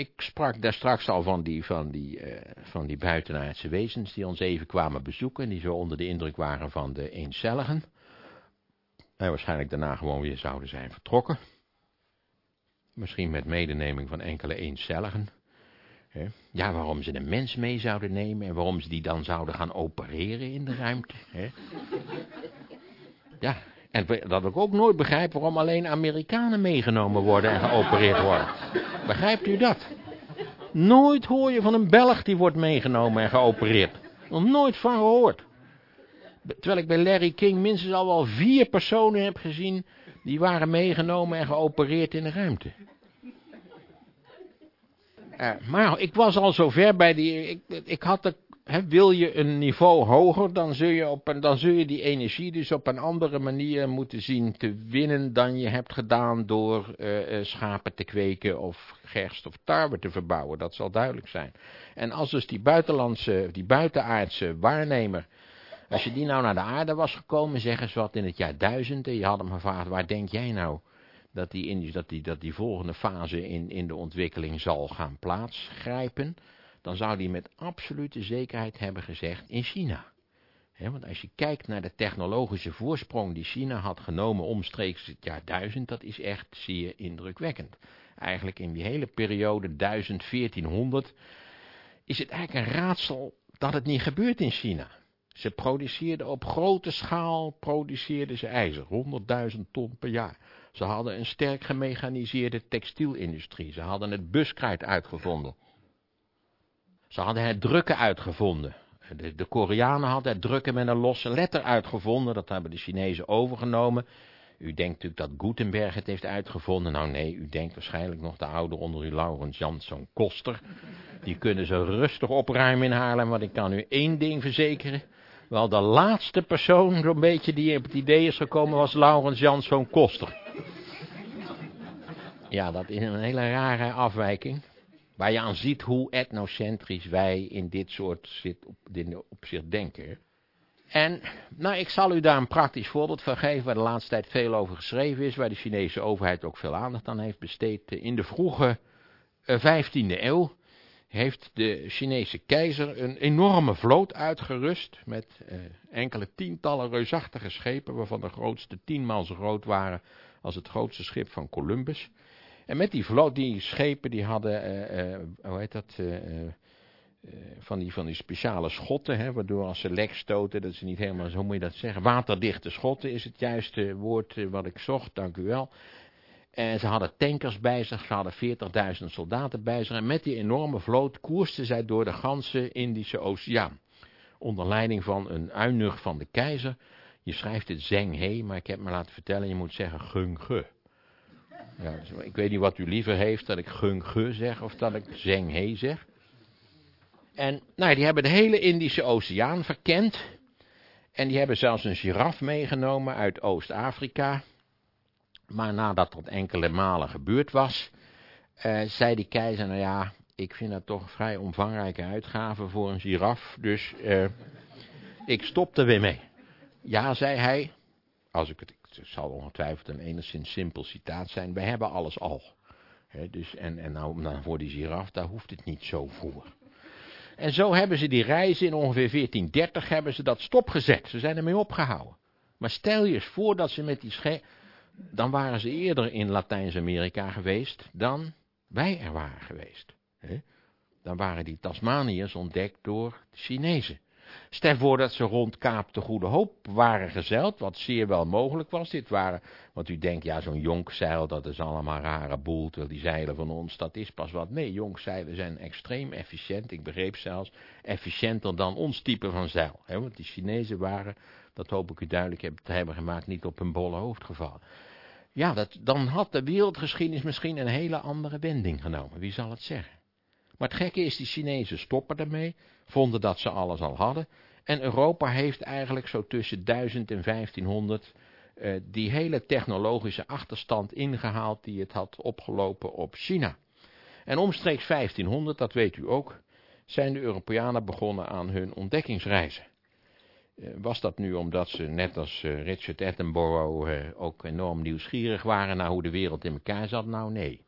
ik sprak daar straks al van die, van, die, uh, van die buitenaardse wezens die ons even kwamen bezoeken, die zo onder de indruk waren van de eencelligen. En waarschijnlijk daarna gewoon weer zouden zijn vertrokken. Misschien met medeneming van enkele eencelligen. Ja, waarom ze de mens mee zouden nemen en waarom ze die dan zouden gaan opereren in de ruimte. Ja, en dat ik ook nooit begrijp waarom alleen Amerikanen meegenomen worden en geopereerd worden. Begrijpt u dat? Nooit hoor je van een Belg die wordt meegenomen en geopereerd. Nog nooit van gehoord. Terwijl ik bij Larry King minstens al wel vier personen heb gezien... die waren meegenomen en geopereerd in de ruimte. Uh, maar ik was al zover bij die... Ik, ik had de wil je een niveau hoger, dan zul, je op dan zul je die energie dus op een andere manier moeten zien te winnen dan je hebt gedaan door uh, schapen te kweken of gerst of tarwe te verbouwen. Dat zal duidelijk zijn. En als dus die buitenlandse, die buitenaardse waarnemer, als je die nou naar de aarde was gekomen, zeggen ze wat in het jaar duizend, en je had hem gevraagd, waar denk jij nou dat die, dat die, dat die volgende fase in, in de ontwikkeling zal gaan plaatsgrijpen? Dan zou die met absolute zekerheid hebben gezegd in China. want als je kijkt naar de technologische voorsprong die China had genomen omstreeks het jaar 1000, dat is echt zeer indrukwekkend. Eigenlijk in die hele periode 1000-1400 is het eigenlijk een raadsel dat het niet gebeurt in China. Ze produceerden op grote schaal, produceerden ze ijzer, 100.000 ton per jaar. Ze hadden een sterk gemechaniseerde textielindustrie, ze hadden het buskruid uitgevonden. Ze hadden het drukken uitgevonden. De, de Koreanen hadden het drukken met een losse letter uitgevonden. Dat hebben de Chinezen overgenomen. U denkt natuurlijk dat Gutenberg het heeft uitgevonden. Nou nee, u denkt waarschijnlijk nog de oude onder u Laurens Jansson Koster. Die kunnen ze rustig opruimen in Haarlem, want ik kan u één ding verzekeren. Wel, de laatste persoon zo'n beetje die op het idee is gekomen was Laurens Jansson Koster. Ja, dat is een hele rare afwijking. Waar je aan ziet hoe etnocentrisch wij in dit soort zit op, denken. En, nou, ik zal u daar een praktisch voorbeeld van geven, waar de laatste tijd veel over geschreven is, waar de Chinese overheid ook veel aandacht aan heeft besteed. In de vroege 15e eh, eeuw heeft de Chinese keizer een enorme vloot uitgerust met eh, enkele tientallen reusachtige schepen, waarvan de grootste tienmaal zo groot waren als het grootste schip van Columbus. En met die vloot, die schepen, die hadden, uh, uh, hoe heet dat, uh, van, die, van die speciale schotten, hè, waardoor als ze lek stoten, dat ze niet helemaal, zo moet je dat zeggen, waterdichte schotten is het juiste woord wat ik zocht, dank u wel. En ze hadden tankers bij zich, ze hadden 40.000 soldaten bij zich. En met die enorme vloot koersten zij door de ganse Indische Oceaan. Onder leiding van een uinug van de keizer. Je schrijft het Zeng He, maar ik heb me laten vertellen, je moet zeggen Gung. Ja, dus ik weet niet wat u liever heeft, dat ik gung ge zeg of dat ik zeng he zeg. En nou, die hebben de hele Indische Oceaan verkend. En die hebben zelfs een giraf meegenomen uit Oost-Afrika. Maar nadat dat enkele malen gebeurd was, eh, zei die keizer, nou ja, ik vind dat toch vrij omvangrijke uitgave voor een giraf, dus eh, ik stop er weer mee. Ja, zei hij, als ik het het zal ongetwijfeld een enigszins simpel citaat zijn. We hebben alles al. dus, en, en nou, nou, voor die giraf, daar hoeft het niet zo voor. En zo hebben ze die reizen in ongeveer 1430 hebben ze dat stopgezet. Ze zijn ermee opgehouden. Maar stel je eens voor dat ze met die schepen... Dan waren ze eerder in Latijns-Amerika geweest dan wij er waren geweest. Dan waren die Tasmaniërs ontdekt door de Chinezen. Stel voor dat ze rond Kaap de Goede Hoop waren gezeild, wat zeer wel mogelijk was. Dit waren, want u denkt, ja, zo'n jonkzeil, dat is allemaal rare boel, terwijl die zeilen van ons, dat is pas wat. Nee, jonkzeilen zijn extreem efficiënt, ik begreep zelfs, efficiënter dan ons type van zeil. Hè, want die Chinezen waren, dat hoop ik u duidelijk te hebben gemaakt, niet op hun bolle hoofd gevallen. Ja, dat, dan had de wereldgeschiedenis misschien een hele andere wending genomen, wie zal het zeggen. Maar het gekke is, die Chinezen stoppen ermee, vonden dat ze alles al hadden. En Europa heeft eigenlijk zo tussen 1000 en 1500 uh, eh, die hele technologische achterstand ingehaald die het had opgelopen op China. En omstreeks 1500, dat weet u ook, zijn de Europeanen begonnen aan hun ontdekkingsreizen. Uh, was dat nu omdat ze, net als uh, Richard Attenborough, ook enorm nieuwsgierig waren naar hoe de wereld in elkaar zat? Nou nee.